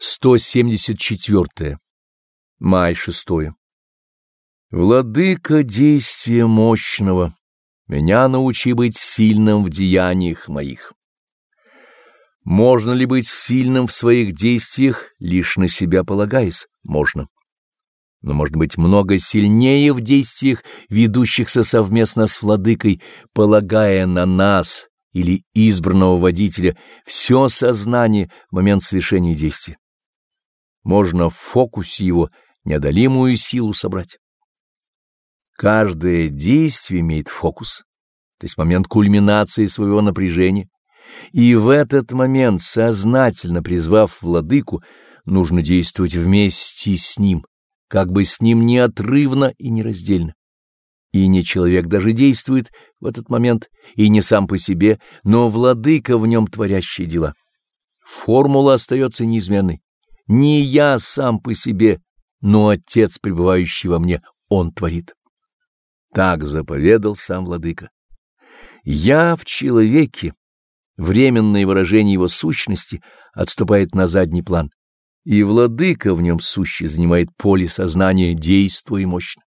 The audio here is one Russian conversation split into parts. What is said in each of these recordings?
174. Май 6. Владыка действия мощного, меня научи быть сильным в деяниях моих. Можно ли быть сильным в своих действиях, лишь на себя полагаясь? Можно. Но может быть много сильнее в действиях, ведущихся совместно с владыкой, полагая на нас или избранного водителя все сознание в момент совершения действия можно в фокусе его неодолимую силу собрать. Каждое действие имеет фокус, то есть момент кульминации своего напряжения, и в этот момент, сознательно призвав владыку, нужно действовать вместе с ним, как бы с ним неотрывно и нераздельно. И не человек даже действует в этот момент, и не сам по себе, но владыка в нем творящие дела. Формула остается неизменной. Не я сам по себе, но Отец, пребывающий во мне, Он творит. Так заповедал сам Владыка. Я в человеке, временное выражение его сущности, отступает на задний план, и Владыка в нем сущий занимает поле сознания, действуя мощно.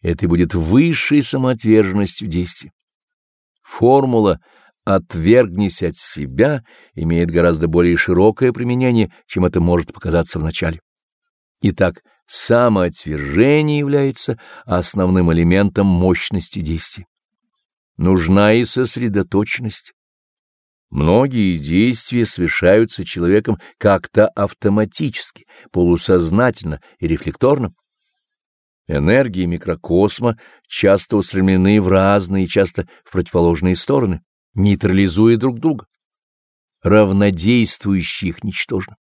Это будет высшей самоотверженностью действия. Формула — «отвергнись от себя» имеет гораздо более широкое применение, чем это может показаться вначале. Итак, самоотвержение является основным элементом мощности действия. Нужна и сосредоточенность. Многие действия совершаются человеком как-то автоматически, полусознательно и рефлекторно. Энергии микрокосма часто устремлены в разные, часто в противоположные стороны нейтрализуя друг друга. Равнодействующие их ничтожно.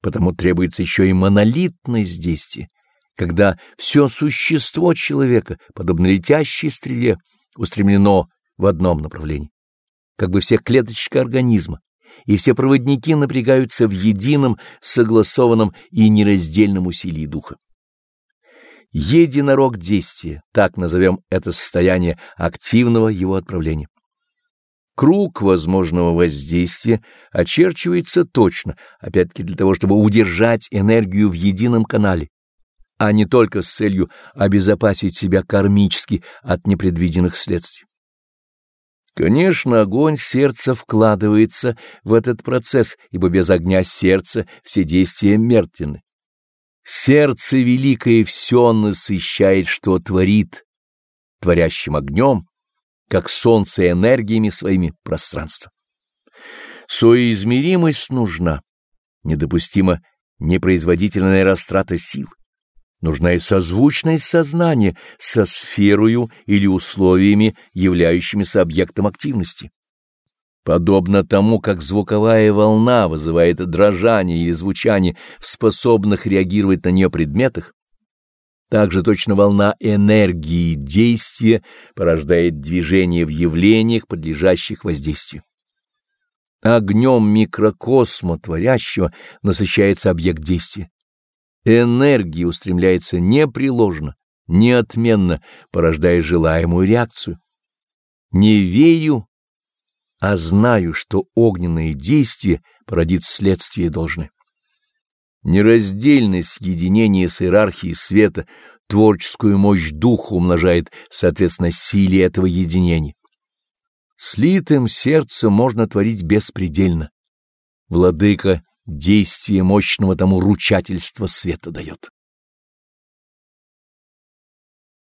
Потому требуется еще и монолитность действия, когда все существо человека, подобно летящей стреле, устремлено в одном направлении, как бы все клеточки организма, и все проводники напрягаются в едином, согласованном и нераздельном усилии духа. Единорог действия, так назовем это состояние активного его отправления. Круг возможного воздействия очерчивается точно, опять-таки для того, чтобы удержать энергию в едином канале, а не только с целью обезопасить себя кармически от непредвиденных следствий. Конечно, огонь сердца вкладывается в этот процесс, ибо без огня сердца все действия мертвенны. Сердце великое все насыщает, что творит, творящим огнем, как солнце энергиями своими пространства. Соизмеримость нужна, недопустима непроизводительная растрата сил. Нужна и созвучность сознания со сферою или условиями, являющимися объектом активности. Подобно тому, как звуковая волна вызывает дрожание или звучание в способных реагировать на нее предметах, также точно волна энергии действия порождает движение в явлениях, подлежащих воздействию. Огнем микрокосма творящего насыщается объект действия. Энергия устремляется непреложно, неотменно, порождая желаемую реакцию. Не верю, а знаю, что огненное действие породит следствие должное. Нераздельность единения с иерархией света творческую мощь духа умножает, соответственно, силе этого единения. Слитым сердцем можно творить беспредельно. Владыка действие мощного тому ручательства света дает.